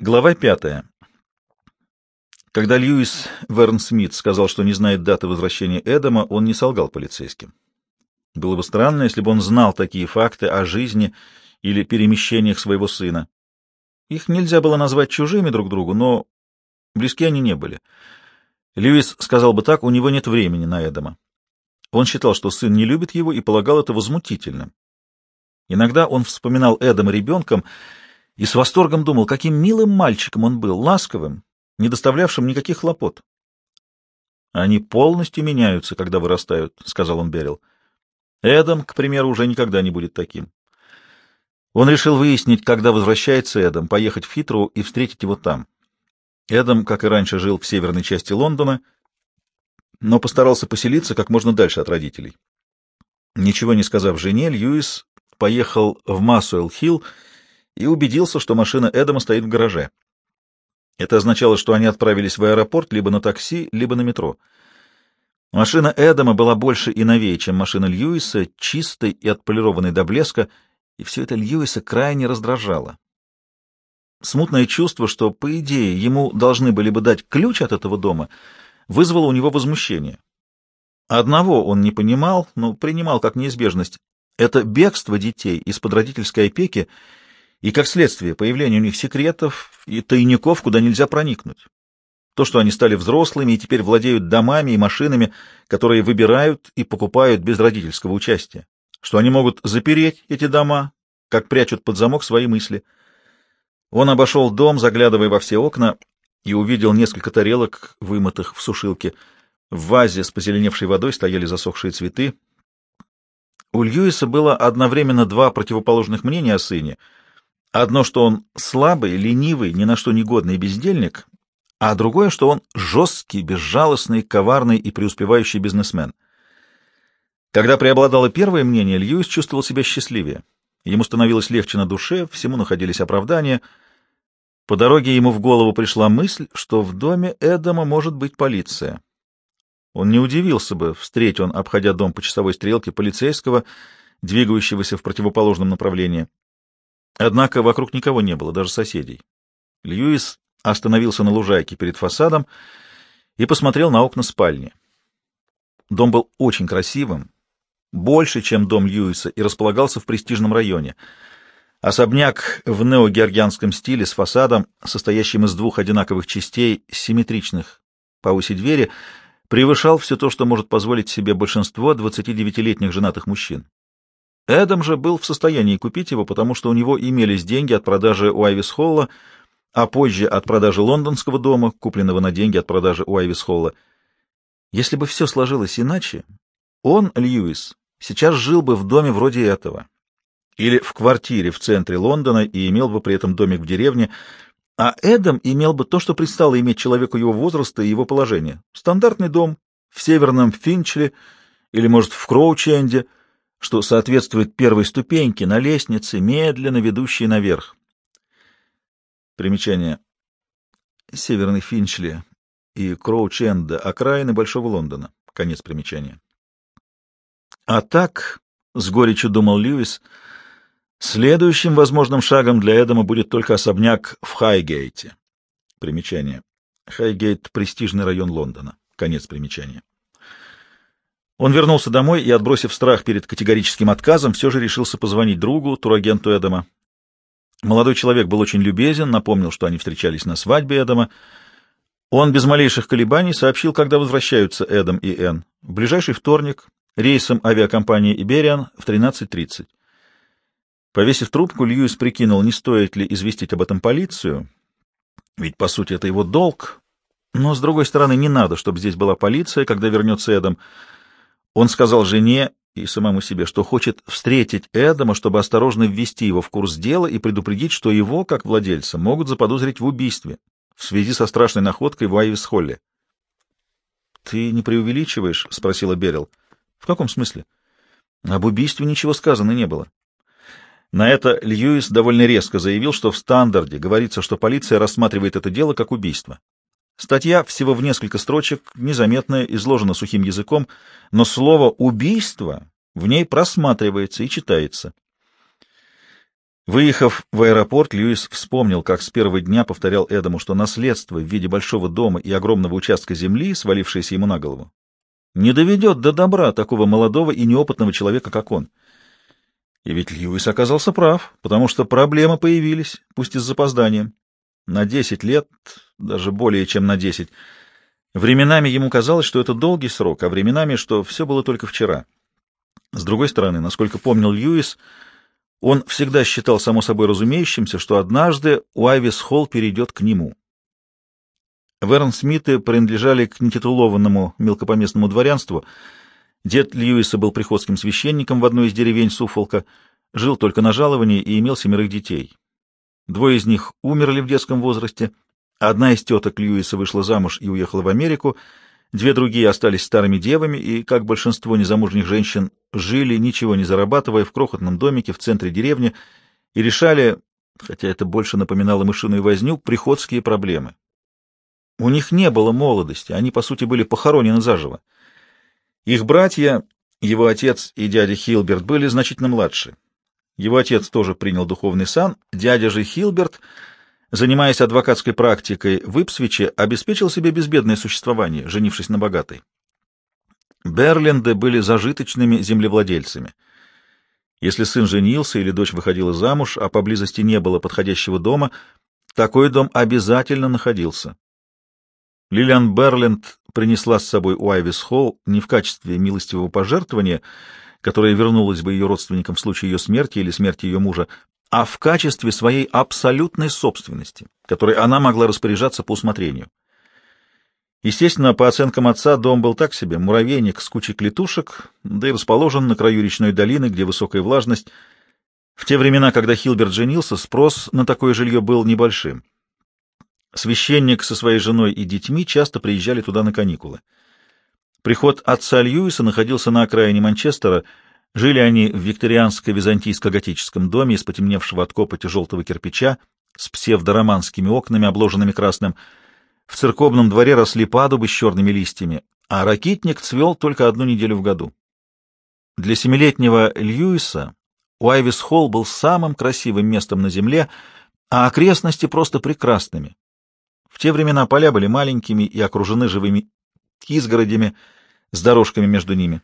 Глава пятая. Когда Льюис Верн Смит сказал, что не знает даты возвращения Эдама, он не солгал полицейским. Было бы странно, если бы он знал такие факты о жизни или перемещениях своего сына. Их нельзя было назвать чужими друг другу, но близки они не были. Льюис сказал бы так, у него нет времени на Эдама. Он считал, что сын не любит его, и полагал это возмутительным. Иногда он вспоминал Эдама ребенком и с восторгом думал, каким милым мальчиком он был, ласковым, не доставлявшим никаких хлопот. «Они полностью меняются, когда вырастают», — сказал он Берил. «Эдам, к примеру, уже никогда не будет таким». Он решил выяснить, когда возвращается Эдам, поехать в Хитру и встретить его там. Эдам, как и раньше, жил в северной части Лондона, но постарался поселиться как можно дальше от родителей. Ничего не сказав жене, Льюис поехал в Массуэлл-Хилл и убедился, что машина Эдама стоит в гараже. Это означало, что они отправились в аэропорт либо на такси, либо на метро. Машина Эдама была больше и новее, чем машина Льюиса, чистой и отполированной до блеска, и все это Льюиса крайне раздражало. Смутное чувство, что, по идее, ему должны были бы дать ключ от этого дома, вызвало у него возмущение. Одного он не понимал, но принимал как неизбежность. Это бегство детей из-под родительской опеки и, как следствие, появление у них секретов и тайников, куда нельзя проникнуть. То, что они стали взрослыми и теперь владеют домами и машинами, которые выбирают и покупают без родительского участия, что они могут запереть эти дома, как прячут под замок свои мысли. Он обошел дом, заглядывая во все окна, и увидел несколько тарелок, вымытых в сушилке. В вазе с позеленевшей водой стояли засохшие цветы. У Льюиса было одновременно два противоположных мнения о сыне — Одно, что он слабый, ленивый, ни на что негодный бездельник, а другое, что он жесткий, безжалостный, коварный и преуспевающий бизнесмен. Когда преобладало первое мнение, Льюис чувствовал себя счастливее. Ему становилось легче на душе, всему находились оправдания. По дороге ему в голову пришла мысль, что в доме Эдама может быть полиция. Он не удивился бы, встреть он, обходя дом по часовой стрелке, полицейского, двигающегося в противоположном направлении. Однако вокруг никого не было, даже соседей. Льюис остановился на лужайке перед фасадом и посмотрел на окна спальни. Дом был очень красивым, больше, чем дом Льюиса, и располагался в престижном районе. Особняк в неогеоргианском стиле с фасадом, состоящим из двух одинаковых частей, симметричных по оси двери, превышал все то, что может позволить себе большинство 29-летних женатых мужчин. Эдам же был в состоянии купить его, потому что у него имелись деньги от продажи у Айвис Холла, а позже от продажи лондонского дома, купленного на деньги от продажи у Айвис Холла. Если бы все сложилось иначе, он, Льюис, сейчас жил бы в доме вроде этого. Или в квартире в центре Лондона и имел бы при этом домик в деревне, а Эдам имел бы то, что пристало иметь человеку его возраста и его положения. Стандартный дом в северном Финчли или, может, в Кроученде — что соответствует первой ступеньке на лестнице, медленно ведущей наверх. Примечание. Северный Финчли и Кроуч-Энда — окраины Большого Лондона. Конец примечания. А так, — с горечью думал Льюис, — следующим возможным шагом для Эдама будет только особняк в Хайгейте. Примечание. Хайгейт — престижный район Лондона. Конец примечания. Он вернулся домой и, отбросив страх перед категорическим отказом, все же решился позвонить другу, турагенту Эдама. Молодой человек был очень любезен, напомнил, что они встречались на свадьбе Эдама. Он без малейших колебаний сообщил, когда возвращаются Эдам и Энн. В ближайший вторник рейсом авиакомпании «Ибериан» в 13.30. Повесив трубку, Льюис прикинул, не стоит ли известить об этом полицию, ведь, по сути, это его долг. Но, с другой стороны, не надо, чтобы здесь была полиция, когда вернется Эдам. Он сказал жене и самому себе, что хочет встретить Эдама, чтобы осторожно ввести его в курс дела и предупредить, что его, как владельца, могут заподозрить в убийстве в связи со страшной находкой в Айвис-Холле. — Ты не преувеличиваешь? — спросила Берил. — В каком смысле? — Об убийстве ничего сказано не было. На это Льюис довольно резко заявил, что в стандарде говорится, что полиция рассматривает это дело как убийство. Статья всего в несколько строчек, незаметная, изложена сухим языком, но слово «убийство» в ней просматривается и читается. Выехав в аэропорт, Льюис вспомнил, как с первого дня повторял Эдаму, что наследство в виде большого дома и огромного участка земли, свалившееся ему на голову, не доведет до добра такого молодого и неопытного человека, как он. И ведь Льюис оказался прав, потому что проблемы появились, пусть и с запозданием. На десять лет, даже более чем на десять. Временами ему казалось, что это долгий срок, а временами, что все было только вчера. С другой стороны, насколько помнил Льюис, он всегда считал само собой разумеющимся, что однажды Уайвис Холл перейдет к нему. Верн Смиты принадлежали к нетитулованному мелкопоместному дворянству. Дед Льюиса был приходским священником в одной из деревень Суфолка, жил только на жаловании и имел семерых детей. Двое из них умерли в детском возрасте, одна из теток Льюиса вышла замуж и уехала в Америку, Две другие остались старыми девами и, как большинство незамужних женщин, жили, ничего не зарабатывая, в крохотном домике в центре деревни и решали, хотя это больше напоминало мышиную возню, приходские проблемы. У них не было молодости, они, по сути, были похоронены заживо. Их братья, его отец и дядя Хилберт, были значительно младше. Его отец тоже принял духовный сан, дядя же Хилберт — занимаясь адвокатской практикой в Ипсвиче, обеспечил себе безбедное существование, женившись на богатой. Берленды были зажиточными землевладельцами. Если сын женился или дочь выходила замуж, а поблизости не было подходящего дома, такой дом обязательно находился. Лилиан Берленд принесла с собой Уайвис Холл не в качестве милостивого пожертвования, которое вернулось бы ее родственникам в случае ее смерти или смерти ее мужа, а в качестве своей абсолютной собственности, которой она могла распоряжаться по усмотрению. Естественно, по оценкам отца, дом был так себе, муравейник с кучей клетушек, да и расположен на краю речной долины, где высокая влажность. В те времена, когда Хилберт женился, спрос на такое жилье был небольшим. Священник со своей женой и детьми часто приезжали туда на каникулы. Приход отца Льюиса находился на окраине Манчестера — Жили они в викторианско-византийско-готическом доме из потемневшего от копоти желтого кирпича с псевдороманскими окнами, обложенными красным. В церковном дворе росли падубы с черными листьями, а ракитник цвел только одну неделю в году. Для семилетнего Льюиса Уайвис-Холл был самым красивым местом на земле, а окрестности просто прекрасными. В те времена поля были маленькими и окружены живыми изгородями с дорожками между ними.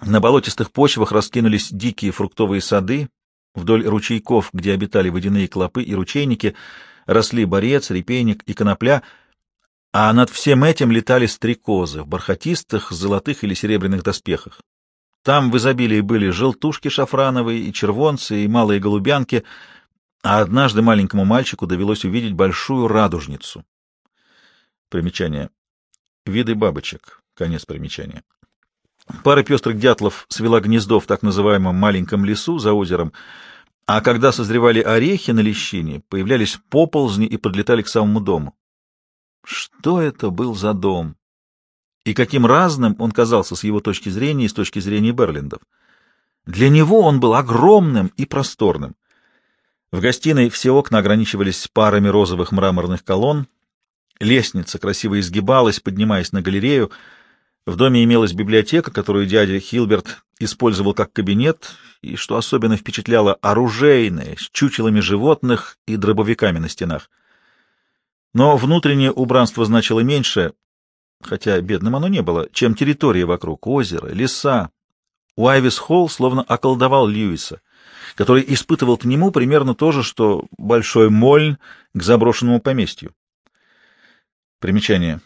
На болотистых почвах раскинулись дикие фруктовые сады, вдоль ручейков, где обитали водяные клопы и ручейники, росли борец, репейник и конопля, а над всем этим летали стрекозы в бархатистых, золотых или серебряных доспехах. Там в изобилии были желтушки шафрановые и червонцы, и малые голубянки, а однажды маленькому мальчику довелось увидеть большую радужницу. Примечание. Виды бабочек. Конец примечания. Пара пестрых дятлов свела гнездо в так называемом маленьком лесу за озером, а когда созревали орехи на лещине, появлялись поползни и подлетали к самому дому. Что это был за дом? И каким разным он казался с его точки зрения и с точки зрения Берлиндов. Для него он был огромным и просторным. В гостиной все окна ограничивались парами розовых мраморных колонн, лестница красиво изгибалась, поднимаясь на галерею, в доме имелась библиотека, которую дядя Хилберт использовал как кабинет, и, что особенно впечатляло, оружейная, с чучелами животных и дробовиками на стенах. Но внутреннее убранство значило меньше, хотя бедным оно не было, чем территория вокруг, озеро, леса. Уайвис Холл словно околдовал Льюиса, который испытывал к нему примерно то же, что Большой Мольн к заброшенному поместью. Примечание.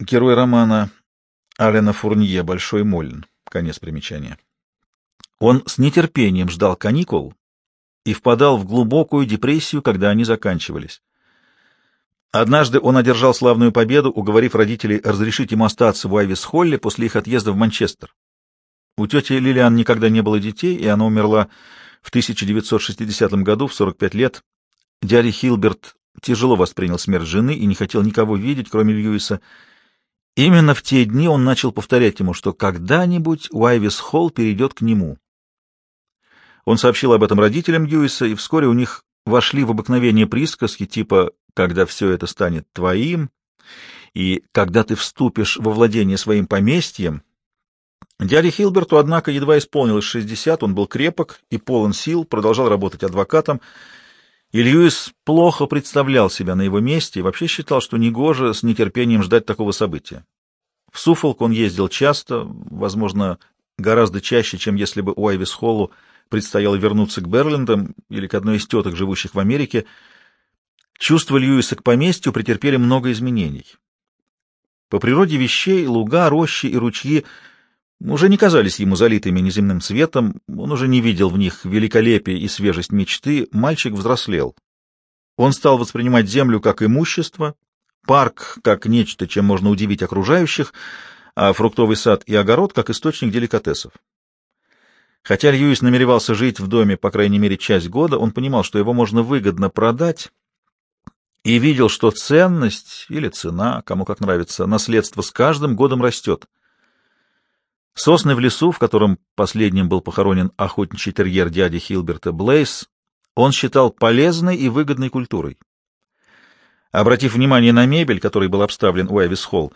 Герой романа Алена Фурнье «Большой Мольн». Конец примечания. Он с нетерпением ждал каникул и впадал в глубокую депрессию, когда они заканчивались. Однажды он одержал славную победу, уговорив родителей разрешить ему остаться в Айвис-Холле после их отъезда в Манчестер. У тети Лилиан никогда не было детей, и она умерла в 1960 году в 45 лет. Дядя Хилберт тяжело воспринял смерть жены и не хотел никого видеть, кроме Льюиса, Именно в те дни он начал повторять ему, что когда-нибудь Уайвис Холл перейдет к нему. Он сообщил об этом родителям Льюиса, и вскоре у них вошли в обыкновение присказки типа «когда все это станет твоим» и «когда ты вступишь во владение своим поместьем», Дяде Хилберту, однако, едва исполнилось 60, он был крепок и полон сил, продолжал работать адвокатом, и Льюис плохо представлял себя на его месте и вообще считал, что негоже с нетерпением ждать такого события. В Суфолк он ездил часто, возможно, гораздо чаще, чем если бы у Айвис Холлу предстояло вернуться к Берлиндам или к одной из теток, живущих в Америке. Чувства Льюиса к поместью претерпели много изменений. По природе вещей луга, рощи и ручьи уже не казались ему залитыми неземным светом, он уже не видел в них великолепие и свежесть мечты, мальчик взрослел. Он стал воспринимать землю как имущество, парк как нечто, чем можно удивить окружающих, а фруктовый сад и огород как источник деликатесов. Хотя Льюис намеревался жить в доме, по крайней мере, часть года, он понимал, что его можно выгодно продать, и видел, что ценность или цена, кому как нравится, наследство с каждым годом растет. Сосны в лесу, в котором последним был похоронен охотничий терьер дяди Хилберта Блейс, он считал полезной и выгодной культурой. Обратив внимание на мебель, которой был обставлен Уэвис Холл,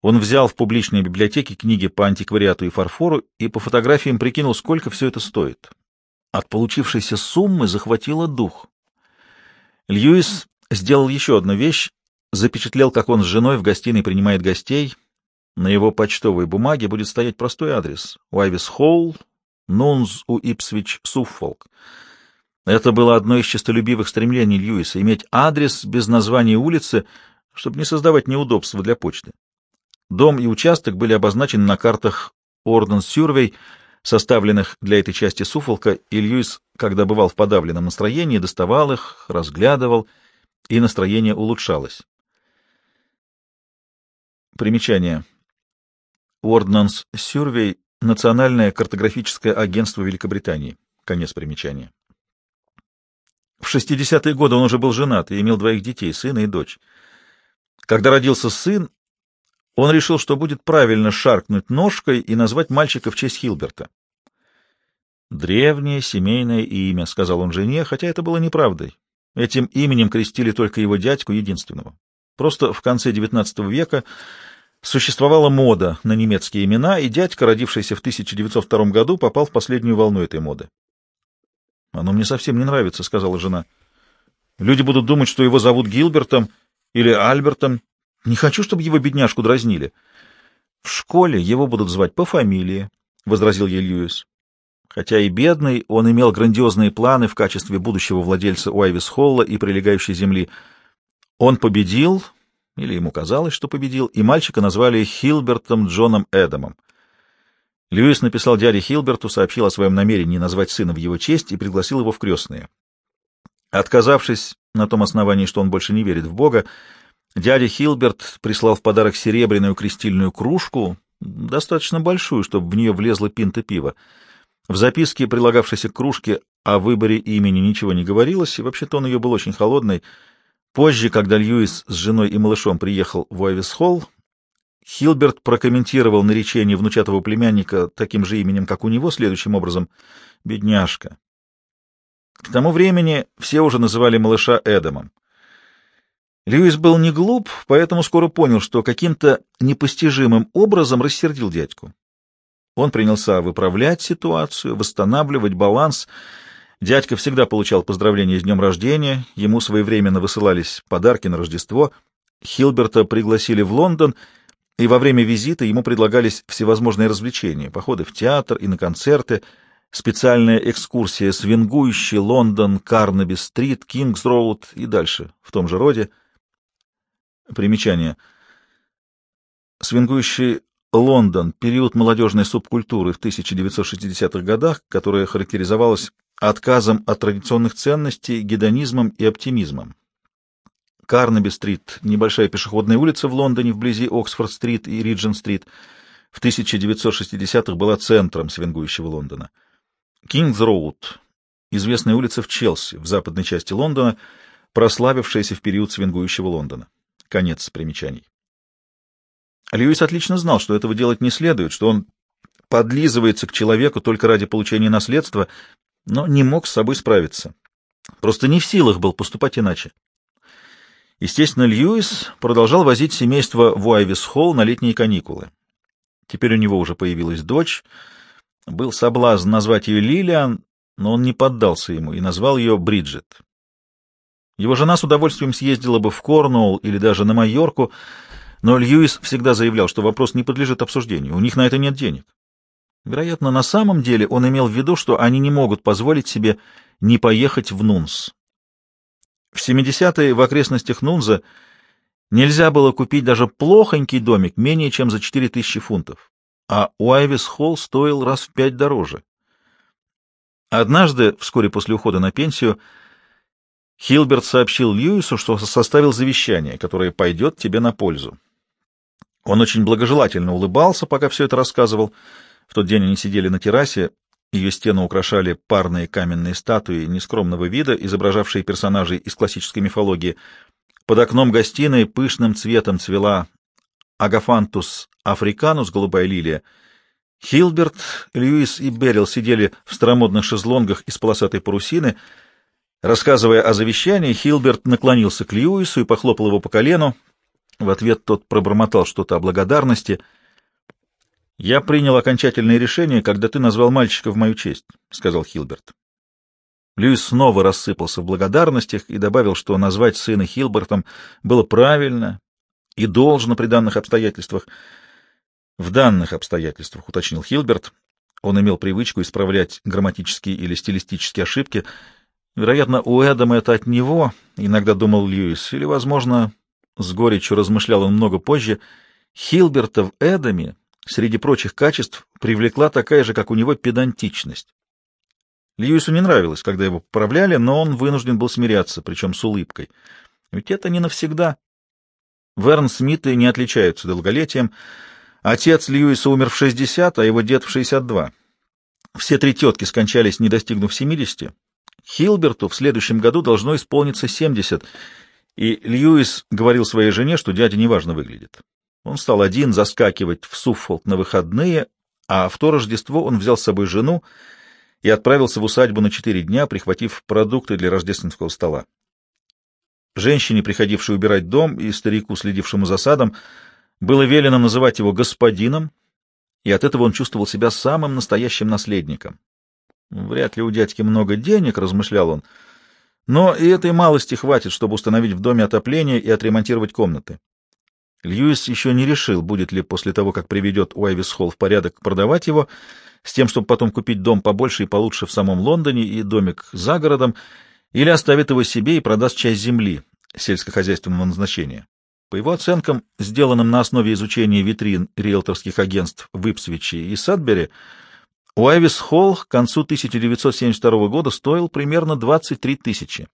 он взял в публичной библиотеке книги по антиквариату и фарфору и по фотографиям прикинул, сколько все это стоит. От получившейся суммы захватило дух. Льюис сделал еще одну вещь, запечатлел, как он с женой в гостиной принимает гостей. На его почтовой бумаге будет стоять простой адрес — Уайвис Холл, Нунз у Ипсвич, Суффолк. Это было одно из честолюбивых стремлений Льюиса — иметь адрес без названия улицы, чтобы не создавать неудобства для почты. Дом и участок были обозначены на картах Орден Сюрвей, составленных для этой части Суфолка, и Льюис, когда бывал в подавленном настроении, доставал их, разглядывал — и настроение улучшалось. Примечание. Ordnance Survey — Национальное картографическое агентство Великобритании. Конец примечания. В 60-е годы он уже был женат и имел двоих детей, сына и дочь. Когда родился сын, он решил, что будет правильно шаркнуть ножкой и назвать мальчика в честь Хилберта. «Древнее семейное имя», — сказал он жене, хотя это было неправдой. Этим именем крестили только его дядьку единственного. Просто в конце XIX века существовала мода на немецкие имена, и дядька, родившийся в 1902 году, попал в последнюю волну этой моды. «Оно мне совсем не нравится», — сказала жена. «Люди будут думать, что его зовут Гилбертом или Альбертом. Не хочу, чтобы его бедняжку дразнили». «В школе его будут звать по фамилии», — возразил ей Льюис. Хотя и бедный, он имел грандиозные планы в качестве будущего владельца Уайвис Холла и прилегающей земли. Он победил, или ему казалось, что победил, и мальчика назвали Хилбертом Джоном Эдамом. Льюис написал дяде Хилберту, сообщил о своем намерении назвать сына в его честь и пригласил его в крестные. Отказавшись на том основании, что он больше не верит в Бога, дядя Хилберт прислал в подарок серебряную крестильную кружку, достаточно большую, чтобы в нее влезла пинта пива. В записке, прилагавшейся к кружке, о выборе имени ничего не говорилось, и вообще тон ее был очень холодный. Позже, когда Льюис с женой и малышом приехал в Уайвис-Холл, Хилберт прокомментировал наречение внучатого племянника таким же именем, как у него, следующим образом — «бедняжка». К тому времени все уже называли малыша Эдамом. Льюис был не глуп, поэтому скоро понял, что каким-то непостижимым образом рассердил дядьку. Он принялся выправлять ситуацию, восстанавливать баланс. Дядька всегда получал поздравления с днем рождения, ему своевременно высылались подарки на Рождество. Хилберта пригласили в Лондон, и во время визита ему предлагались всевозможные развлечения, походы в театр и на концерты, специальная экскурсия свингующий Лондон, Карнаби-стрит, Кингс-роуд и дальше в том же роде. Примечание. Свингующий Лондон, период молодежной субкультуры в 1960-х годах, которая характеризовалась отказом от традиционных ценностей, гедонизмом и оптимизмом. Карнаби-стрит — небольшая пешеходная улица в Лондоне вблизи Оксфорд-стрит и Риджин-стрит. В 1960-х была центром свингующего Лондона. Кингс-роуд — известная улица в Челси, в западной части Лондона, прославившаяся в период свингующего Лондона. Конец примечаний. Льюис отлично знал, что этого делать не следует, что он подлизывается к человеку только ради получения наследства, но не мог с собой справиться. Просто не в силах был поступать иначе. Естественно, Льюис продолжал возить семейство в Уайвис-Холл на летние каникулы. Теперь у него уже появилась дочь. Был соблазн назвать ее Лилиан, но он не поддался ему и назвал ее Бриджит. Его жена с удовольствием съездила бы в Корнуолл или даже на Майорку, но Льюис всегда заявлял, что вопрос не подлежит обсуждению, у них на это нет денег. Вероятно, на самом деле он имел в виду, что они не могут позволить себе не поехать в Нунс. В 70-е в окрестностях Нунза нельзя было купить даже плохонький домик менее чем за 4000 фунтов, а Уайвис Холл стоил раз в пять дороже. Однажды, вскоре после ухода на пенсию, Хилберт сообщил Льюису, что составил завещание, которое пойдет тебе на пользу. Он очень благожелательно улыбался, пока все это рассказывал. В тот день они сидели на террасе, ее стены украшали парные каменные статуи нескромного вида, изображавшие персонажей из классической мифологии. Под окном гостиной пышным цветом цвела агафантус африканус, голубая лилия. Хилберт, Льюис и Берил сидели в старомодных шезлонгах из полосатой парусины. Рассказывая о завещании, Хилберт наклонился к Льюису и похлопал его по колену. В ответ тот пробормотал что-то о благодарности — «Я принял окончательное решение, когда ты назвал мальчика в мою честь», — сказал Хилберт. Льюис снова рассыпался в благодарностях и добавил, что назвать сына Хилбертом было правильно и должно при данных обстоятельствах. «В данных обстоятельствах», — уточнил Хилберт. Он имел привычку исправлять грамматические или стилистические ошибки. Вероятно, у Эдама это от него, иногда думал Льюис, или, возможно, с горечью размышлял он много позже, Хилберта в Эдаме среди прочих качеств привлекла такая же, как у него, педантичность. Льюису не нравилось, когда его поправляли, но он вынужден был смиряться, причем с улыбкой. Ведь это не навсегда. Верн Смиты не отличаются долголетием. Отец Льюиса умер в 60, а его дед в 62. Все три тетки скончались, не достигнув 70. Хилберту в следующем году должно исполниться 70, и Льюис говорил своей жене, что дядя неважно выглядит. Он стал один заскакивать в Суффолк на выходные, а в то Рождество он взял с собой жену и отправился в усадьбу на четыре дня, прихватив продукты для рождественского стола. Женщине, приходившей убирать дом, и старику, следившему за садом, было велено называть его господином, и от этого он чувствовал себя самым настоящим наследником. Вряд ли у дядьки много денег, размышлял он, но и этой малости хватит, чтобы установить в доме отопление и отремонтировать комнаты. Льюис еще не решил, будет ли после того, как приведет Уайвис Холл в порядок, продавать его, с тем, чтобы потом купить дом побольше и получше в самом Лондоне и домик за городом, или оставит его себе и продаст часть земли сельскохозяйственного назначения. По его оценкам, сделанным на основе изучения витрин риэлторских агентств в Ипсвиче и Садбери, Уайвис Холл к концу 1972 года стоил примерно 23 тысячи.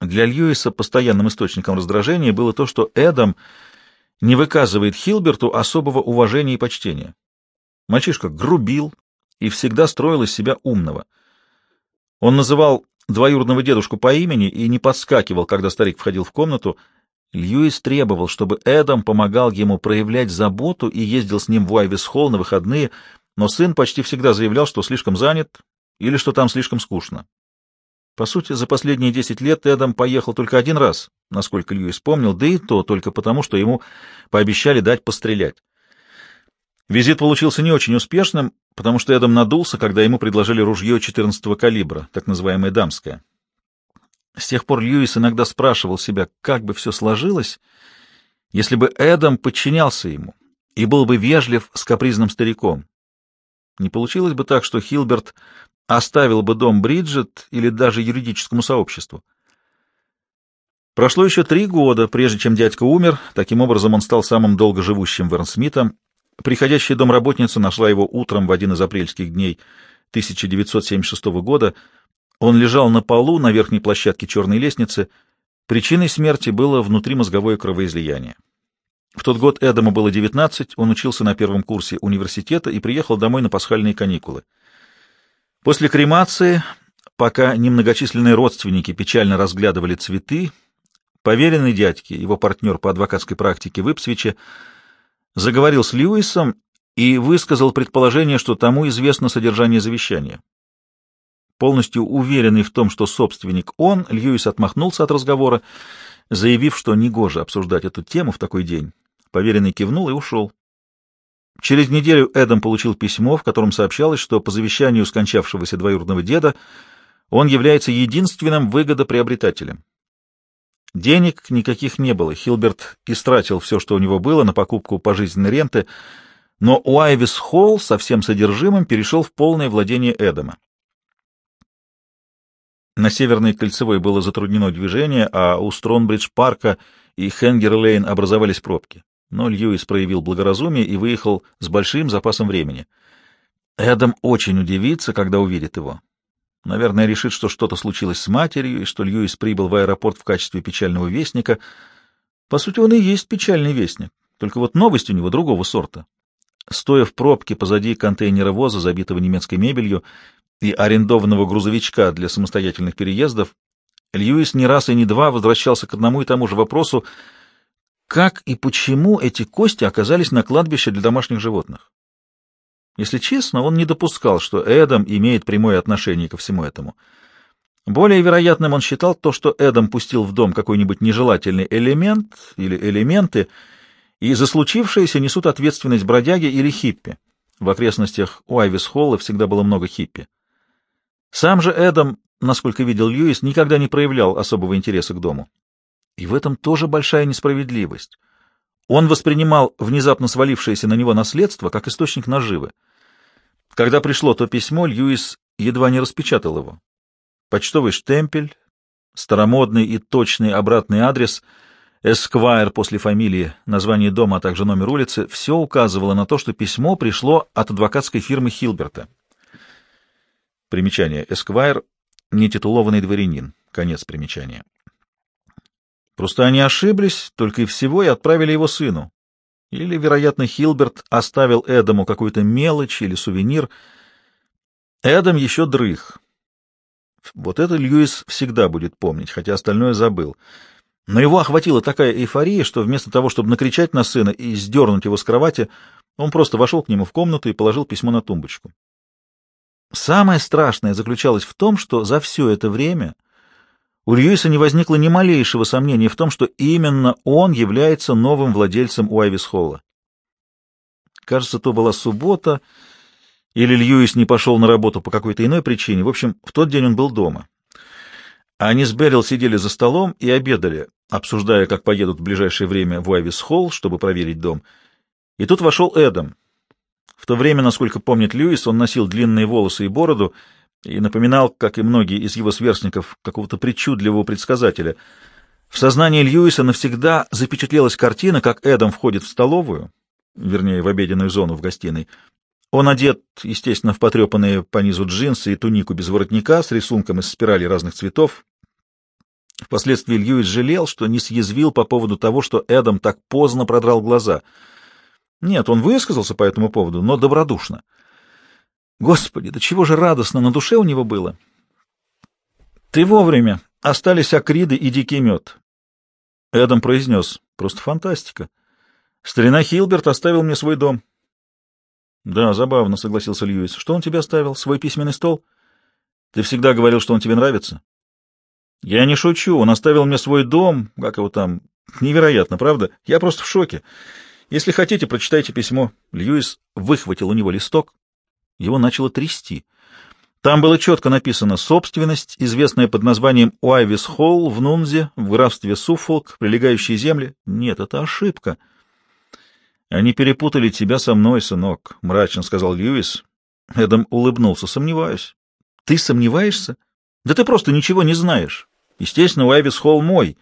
Для Льюиса постоянным источником раздражения было то, что Эдам не выказывает Хилберту особого уважения и почтения. Мальчишка грубил и всегда строил из себя умного. Он называл двоюродного дедушку по имени и не подскакивал, когда старик входил в комнату. Льюис требовал, чтобы Эдам помогал ему проявлять заботу и ездил с ним в Уайвис-Холл на выходные, но сын почти всегда заявлял, что слишком занят или что там слишком скучно. По сути, за последние десять лет Эдам поехал только один раз, насколько Льюис помнил, да и то только потому, что ему пообещали дать пострелять. Визит получился не очень успешным, потому что Эдам надулся, когда ему предложили ружье 14-го калибра, так называемое дамское. С тех пор Льюис иногда спрашивал себя, как бы все сложилось, если бы Эдам подчинялся ему и был бы вежлив с капризным стариком. Не получилось бы так, что Хилберт оставил бы дом Бриджит или даже юридическому сообществу. Прошло еще три года, прежде чем дядька умер, таким образом он стал самым долгоживущим Вернсмитом. Приходящая домработница нашла его утром в один из апрельских дней 1976 года. Он лежал на полу на верхней площадке черной лестницы. Причиной смерти было внутримозговое кровоизлияние. В тот год Эдаму было 19, он учился на первом курсе университета и приехал домой на пасхальные каникулы. После кремации, пока немногочисленные родственники печально разглядывали цветы, поверенный дядьки, его партнер по адвокатской практике в Ипсвиче, заговорил с Льюисом и высказал предположение, что тому известно содержание завещания. Полностью уверенный в том, что собственник он, Льюис отмахнулся от разговора, заявив, что негоже обсуждать эту тему в такой день. Поверенный кивнул и ушел. Через неделю Эдам получил письмо, в котором сообщалось, что по завещанию скончавшегося двоюродного деда он является единственным выгодоприобретателем. Денег никаких не было, Хилберт истратил все, что у него было, на покупку пожизненной ренты, но Уайвис Холл со всем содержимым перешел в полное владение Эдама. На Северной Кольцевой было затруднено движение, а у Стронбридж-парка и Хенгер-Лейн образовались пробки. Но Льюис проявил благоразумие и выехал с большим запасом времени. Эдам очень удивится, когда увидит его. Наверное, решит, что что-то случилось с матерью, и что Льюис прибыл в аэропорт в качестве печального вестника. По сути, он и есть печальный вестник, только вот новость у него другого сорта. Стоя в пробке позади контейнера воза, забитого немецкой мебелью, и арендованного грузовичка для самостоятельных переездов, Льюис не раз и не два возвращался к одному и тому же вопросу, как и почему эти кости оказались на кладбище для домашних животных. Если честно, он не допускал, что Эдам имеет прямое отношение ко всему этому. Более вероятным он считал то, что Эдам пустил в дом какой-нибудь нежелательный элемент или элементы, и за случившееся несут ответственность бродяги или хиппи. В окрестностях у Айвис-Холла всегда было много хиппи. Сам же Эдам, насколько видел Льюис, никогда не проявлял особого интереса к дому. И в этом тоже большая несправедливость. Он воспринимал внезапно свалившееся на него наследство как источник наживы. Когда пришло то письмо, Льюис едва не распечатал его. Почтовый штемпель, старомодный и точный обратный адрес, Эсквайр после фамилии, название дома, а также номер улицы, все указывало на то, что письмо пришло от адвокатской фирмы Хилберта. Примечание. Эсквайр — нетитулованный дворянин. Конец примечания. Просто они ошиблись только и всего и отправили его сыну. Или, вероятно, Хилберт оставил Эдаму какую-то мелочь или сувенир. Эдам еще дрых. Вот это Льюис всегда будет помнить, хотя остальное забыл. Но его охватила такая эйфория, что вместо того, чтобы накричать на сына и сдернуть его с кровати, он просто вошел к нему в комнату и положил письмо на тумбочку. Самое страшное заключалось в том, что за все это время у Льюиса не возникло ни малейшего сомнения в том, что именно он является новым владельцем Уайвис-Холла. Кажется, то была суббота, или Льюис не пошел на работу по какой-то иной причине. В общем, в тот день он был дома. Они с Беррил сидели за столом и обедали, обсуждая, как поедут в ближайшее время в Уайвис-Холл, чтобы проверить дом. И тут вошел Эдам. В то время, насколько помнит Льюис, он носил длинные волосы и бороду, и напоминал, как и многие из его сверстников, какого-то причудливого предсказателя. В сознании Льюиса навсегда запечатлелась картина, как Эдам входит в столовую, вернее, в обеденную зону в гостиной. Он одет, естественно, в потрепанные по низу джинсы и тунику без воротника с рисунком из спирали разных цветов. Впоследствии Льюис жалел, что не съязвил по поводу того, что Эдам так поздно продрал глаза. Нет, он высказался по этому поводу, но добродушно. Господи, да чего же радостно на душе у него было! Ты вовремя. Остались акриды и дикий мед. Эдам произнес. Просто фантастика. Старина Хилберт оставил мне свой дом. Да, забавно, согласился Льюис. Что он тебе оставил? Свой письменный стол? Ты всегда говорил, что он тебе нравится? Я не шучу. Он оставил мне свой дом, как его там. Невероятно, правда? Я просто в шоке. Если хотите, прочитайте письмо. Льюис выхватил у него листок, его начало трясти. Там было четко написано «Собственность, известная под названием Уайвис Холл в Нунзе, в графстве Суффолк, прилегающие земли». Нет, это ошибка. «Они перепутали тебя со мной, сынок», — мрачно сказал Льюис. Эдам улыбнулся. «Сомневаюсь». «Ты сомневаешься? Да ты просто ничего не знаешь. Естественно, Уайвис Холл мой.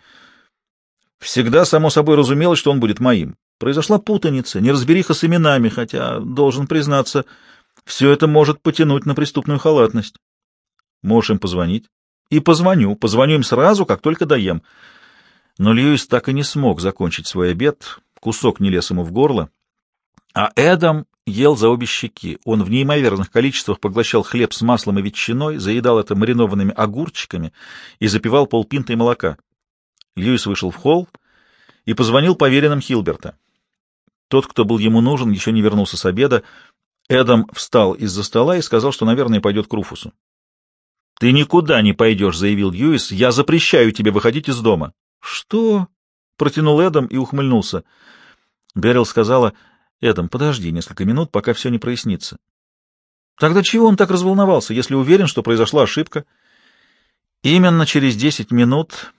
Всегда, само собой, разумелось, что он будет моим. Произошла путаница, неразбериха с именами, хотя, должен признаться, все это может потянуть на преступную халатность. Можешь им позвонить? И позвоню. Позвоню им сразу, как только доем. Но Льюис так и не смог закончить свой обед. Кусок не лез ему в горло. А Эдам ел за обе щеки. Он в неимоверных количествах поглощал хлеб с маслом и ветчиной, заедал это маринованными огурчиками и запивал полпинтой молока. Льюис вышел в холл и позвонил поверенным Хилберта. Тот, кто был ему нужен, еще не вернулся с обеда. Эдам встал из-за стола и сказал, что, наверное, пойдет к Руфусу. — Ты никуда не пойдешь, — заявил Льюис. — Я запрещаю тебе выходить из дома. — Что? — протянул Эдам и ухмыльнулся. Берил сказала, Эдам, подожди несколько минут, пока все не прояснится. Тогда чего он так разволновался, если уверен, что произошла ошибка? Именно через десять минут,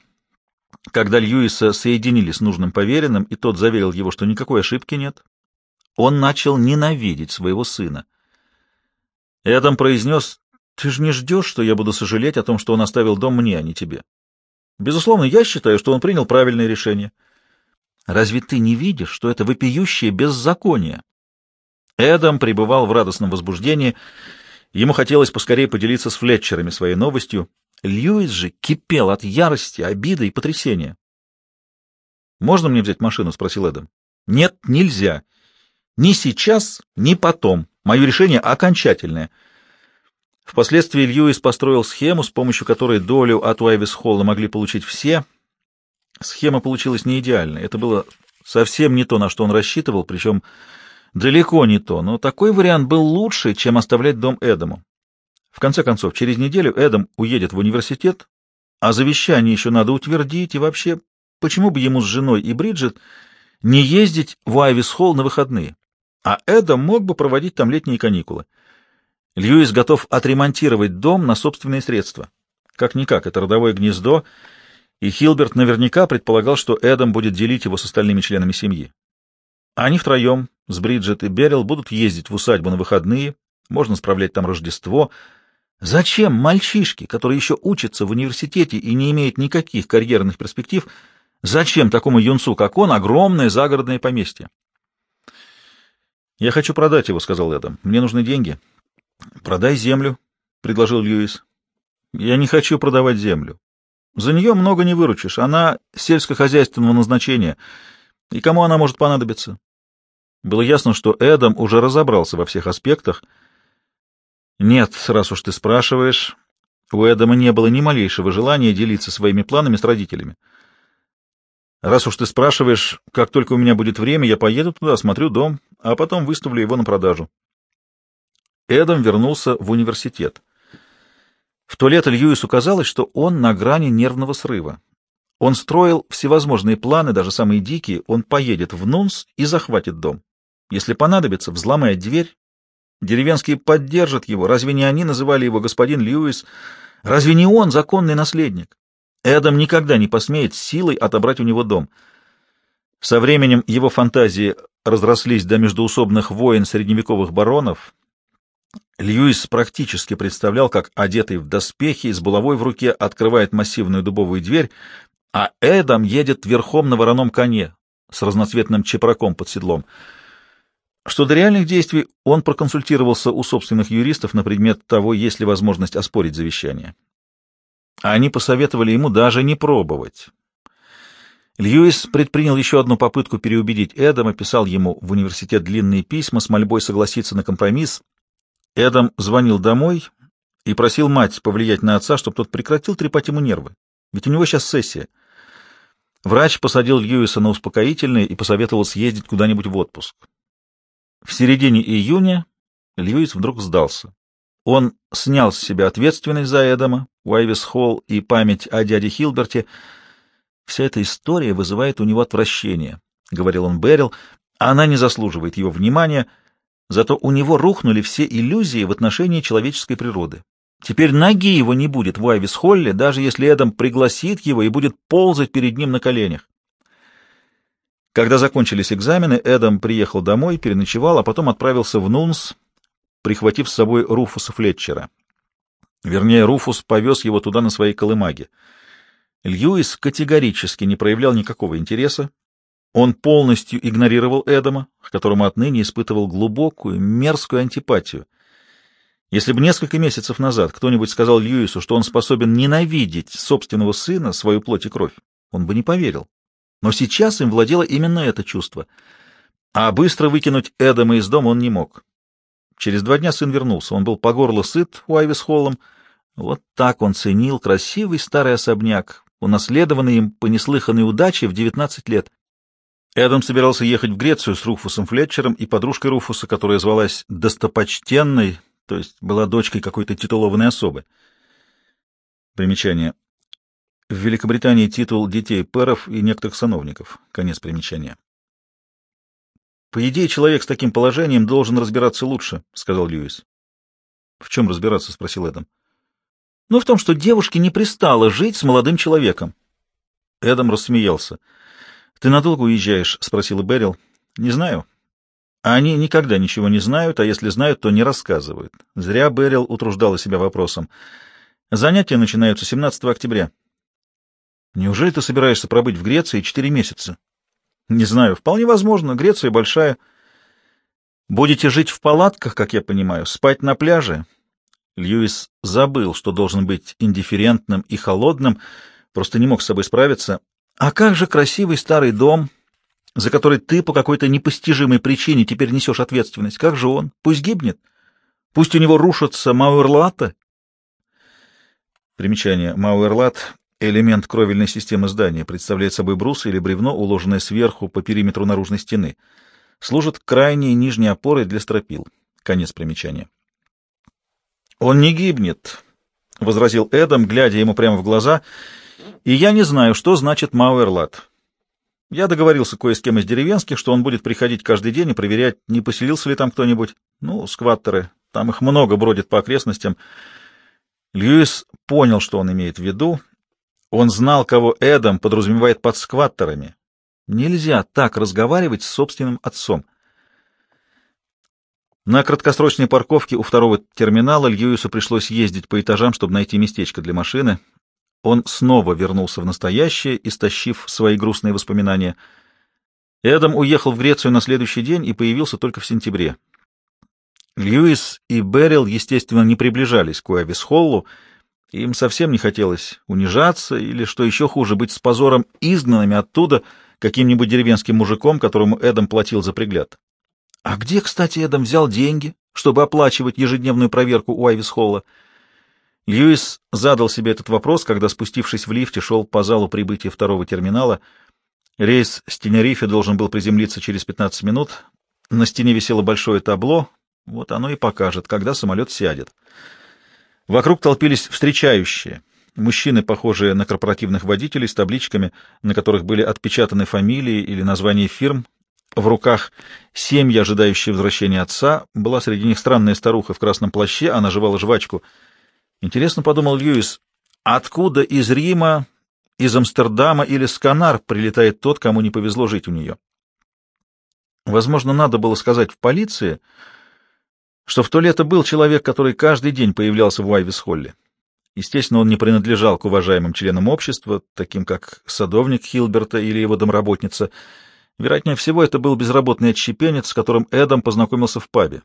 когда Льюиса соединили с нужным поверенным, и тот заверил его, что никакой ошибки нет, он начал ненавидеть своего сына. Эдам произнес, «Ты же не ждешь, что я буду сожалеть о том, что он оставил дом мне, а не тебе. Безусловно, я считаю, что он принял правильное решение. Разве ты не видишь, что это вопиющее беззаконие?» Эдам пребывал в радостном возбуждении. Ему хотелось поскорее поделиться с Флетчерами своей новостью. Льюис же кипел от ярости, обиды и потрясения. «Можно мне взять машину?» — спросил Эдам. «Нет, нельзя. Ни сейчас, ни потом. Мое решение окончательное». Впоследствии Льюис построил схему, с помощью которой долю от Уайвис Холла могли получить все. Схема получилась не идеальной. Это было совсем не то, на что он рассчитывал, причем Далеко не то, но такой вариант был лучше, чем оставлять дом Эдаму. В конце концов, через неделю Эдам уедет в университет, а завещание еще надо утвердить, и вообще, почему бы ему с женой и Бриджит не ездить в Айвис-Холл на выходные? А Эдам мог бы проводить там летние каникулы. Льюис готов отремонтировать дом на собственные средства. Как-никак, это родовое гнездо, и Хилберт наверняка предполагал, что Эдам будет делить его с остальными членами семьи. Они втроем, с Бриджит и Берил, будут ездить в усадьбу на выходные, можно справлять там Рождество. Зачем мальчишки, которые еще учатся в университете и не имеют никаких карьерных перспектив, зачем такому юнцу, как он, огромное загородное поместье? «Я хочу продать его», — сказал Эдам. «Мне нужны деньги». «Продай землю», — предложил Льюис. «Я не хочу продавать землю. За нее много не выручишь. Она сельскохозяйственного назначения. И кому она может понадобиться? Было ясно, что Эдам уже разобрался во всех аспектах. Нет, раз уж ты спрашиваешь, у Эдама не было ни малейшего желания делиться своими планами с родителями. Раз уж ты спрашиваешь, как только у меня будет время, я поеду туда, осмотрю дом, а потом выставлю его на продажу. Эдам вернулся в университет. В то лето Льюису казалось, что он на грани нервного срыва. Он строил всевозможные планы, даже самые дикие. Он поедет в Нунс и захватит дом. Если понадобится, взломает дверь. Деревенские поддержат его. Разве не они называли его господин Льюис? Разве не он законный наследник? Эдам никогда не посмеет силой отобрать у него дом. Со временем его фантазии разрослись до междоусобных войн средневековых баронов. Льюис практически представлял, как одетый в доспехи с булавой в руке открывает массивную дубовую дверь, а Эдам едет верхом на вороном коне с разноцветным чепраком под седлом — что до реальных действий он проконсультировался у собственных юристов на предмет того, есть ли возможность оспорить завещание. Они посоветовали ему даже не пробовать. Льюис предпринял еще одну попытку переубедить Эдама, писал ему в университет длинные письма с мольбой согласиться на компромисс. Эдам звонил домой и просил мать повлиять на отца, чтобы тот прекратил трепать ему нервы. Ведь у него сейчас сессия. Врач посадил Льюиса на успокоительное и посоветовал съездить куда-нибудь в отпуск. В середине июня Льюис вдруг сдался. Он снял с себя ответственность за Эдама, Уайвис Холл и память о дяде Хилберте. «Вся эта история вызывает у него отвращение», — говорил он Берил. «Она не заслуживает его внимания, зато у него рухнули все иллюзии в отношении человеческой природы. Теперь ноги его не будет в Уайвис Холле, даже если Эдам пригласит его и будет ползать перед ним на коленях. Когда закончились экзамены, Эдам приехал домой, переночевал, а потом отправился в Нунс, прихватив с собой Руфуса Флетчера. Вернее, Руфус повез его туда на своей колымаге. Льюис категорически не проявлял никакого интереса. Он полностью игнорировал Эдама, к которому отныне испытывал глубокую, мерзкую антипатию. Если бы несколько месяцев назад кто-нибудь сказал Льюису, что он способен ненавидеть собственного сына, свою плоть и кровь, он бы не поверил. Но сейчас им владело именно это чувство. А быстро выкинуть Эдама из дома он не мог. Через два дня сын вернулся. Он был по горло сыт у Айвис Холлом. Вот так он ценил красивый старый особняк, унаследованный им по неслыханной удаче в 19 лет. Эдам собирался ехать в Грецию с Руфусом Флетчером и подружкой Руфуса, которая звалась Достопочтенной, то есть была дочкой какой-то титулованной особы. Примечание. В Великобритании титул детей пэров и некоторых сановников. Конец примечания. По идее, человек с таким положением должен разбираться лучше, — сказал Льюис. — В чем разбираться? — спросил Эдам. — Ну, в том, что девушке не пристало жить с молодым человеком. Эдам рассмеялся. — Ты надолго уезжаешь? — спросила Берил. — Не знаю. Они никогда ничего не знают, а если знают, то не рассказывают. Зря Берил утруждала себя вопросом. Занятия начинаются 17 октября. Неужели ты собираешься пробыть в Греции четыре месяца? Не знаю, вполне возможно. Греция большая. Будете жить в палатках, как я понимаю, спать на пляже. Льюис забыл, что должен быть индифферентным и холодным, просто не мог с собой справиться. А как же красивый старый дом, за который ты по какой-то непостижимой причине теперь несешь ответственность? Как же он? Пусть гибнет. Пусть у него рушатся Мауэрлата. Примечание. Мауэрлат Элемент кровельной системы здания представляет собой брус или бревно, уложенное сверху по периметру наружной стены. Служит крайней нижней опорой для стропил. Конец примечания. «Он не гибнет», — возразил Эдам, глядя ему прямо в глаза, — «и я не знаю, что значит Мауэрлат. Я договорился кое с кем из деревенских, что он будет приходить каждый день и проверять, не поселился ли там кто-нибудь. Ну, скваттеры, там их много бродит по окрестностям». Льюис понял, что он имеет в виду, он знал, кого Эдам подразумевает под скваттерами. Нельзя так разговаривать с собственным отцом. На краткосрочной парковке у второго терминала Льюису пришлось ездить по этажам, чтобы найти местечко для машины. Он снова вернулся в настоящее, истощив свои грустные воспоминания. Эдам уехал в Грецию на следующий день и появился только в сентябре. Льюис и Берил, естественно, не приближались к Уэвис-Холлу, им совсем не хотелось унижаться или, что еще хуже, быть с позором изгнанными оттуда каким-нибудь деревенским мужиком, которому Эдам платил за пригляд. А где, кстати, Эдам взял деньги, чтобы оплачивать ежедневную проверку у Айвис Холла? Льюис задал себе этот вопрос, когда, спустившись в лифте, шел по залу прибытия второго терминала. Рейс с Тенерифе должен был приземлиться через 15 минут. На стене висело большое табло. Вот оно и покажет, когда самолет сядет. Вокруг толпились встречающие. Мужчины, похожие на корпоративных водителей, с табличками, на которых были отпечатаны фамилии или названия фирм. В руках семьи, ожидающие возвращения отца. Была среди них странная старуха в красном плаще, она жевала жвачку. Интересно, подумал Льюис, откуда из Рима, из Амстердама или с Канар прилетает тот, кому не повезло жить у нее? Возможно, надо было сказать в полиции, что в то лето был человек, который каждый день появлялся в Уайвис-Холле. Естественно, он не принадлежал к уважаемым членам общества, таким как садовник Хилберта или его домработница. Вероятнее всего, это был безработный отщепенец, с которым Эдом познакомился в пабе.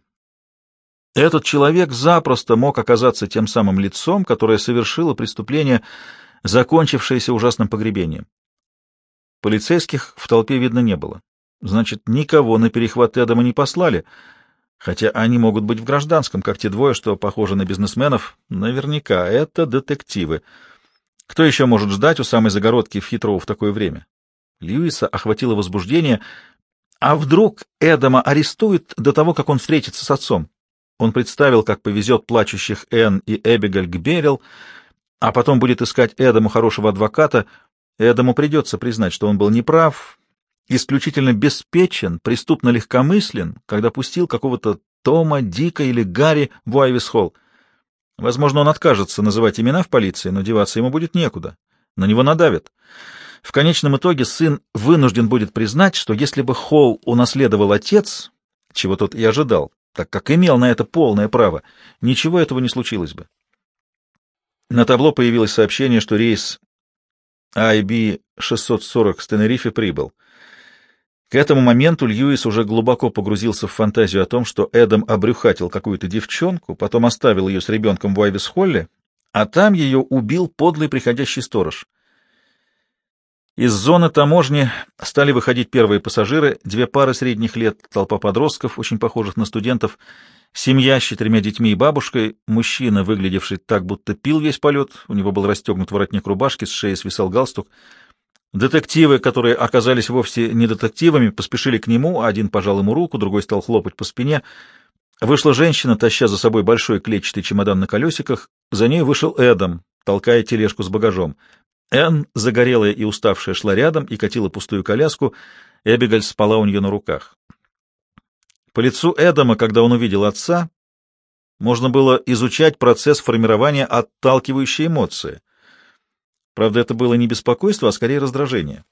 Этот человек запросто мог оказаться тем самым лицом, которое совершило преступление, закончившееся ужасным погребением. Полицейских в толпе видно не было. Значит, никого на перехват Эдома не послали — Хотя они могут быть в гражданском, как те двое, что похожи на бизнесменов. Наверняка это детективы. Кто еще может ждать у самой загородки в Хитроу в такое время? Льюиса охватило возбуждение. А вдруг Эдама арестуют до того, как он встретится с отцом? Он представил, как повезет плачущих Энн и Эбигаль к Берил, а потом будет искать Эдаму хорошего адвоката. Эдаму придется признать, что он был неправ, исключительно беспечен, преступно легкомыслен, когда пустил какого-то Тома, Дика или Гарри в Уайвис-Холл. Возможно, он откажется называть имена в полиции, но деваться ему будет некуда. На него надавят. В конечном итоге сын вынужден будет признать, что если бы Холл унаследовал отец, чего тот и ожидал, так как имел на это полное право, ничего этого не случилось бы. На табло появилось сообщение, что рейс IB-640 с Тенерифе прибыл. К этому моменту Льюис уже глубоко погрузился в фантазию о том, что Эдам обрюхатил какую-то девчонку, потом оставил ее с ребенком в Уайвис-Холле, а там ее убил подлый приходящий сторож. Из зоны таможни стали выходить первые пассажиры, две пары средних лет, толпа подростков, очень похожих на студентов, семья с четырьмя детьми и бабушкой, мужчина, выглядевший так, будто пил весь полет, у него был расстегнут воротник рубашки, с шеи свисал галстук — Детективы, которые оказались вовсе не детективами, поспешили к нему, один пожал ему руку, другой стал хлопать по спине. Вышла женщина, таща за собой большой клетчатый чемодан на колесиках. За ней вышел Эдам, толкая тележку с багажом. Энн, загорелая и уставшая, шла рядом и катила пустую коляску. Эбигаль спала у нее на руках. По лицу Эдама, когда он увидел отца, можно было изучать процесс формирования отталкивающей эмоции. Правда, это было не беспокойство, а скорее раздражение.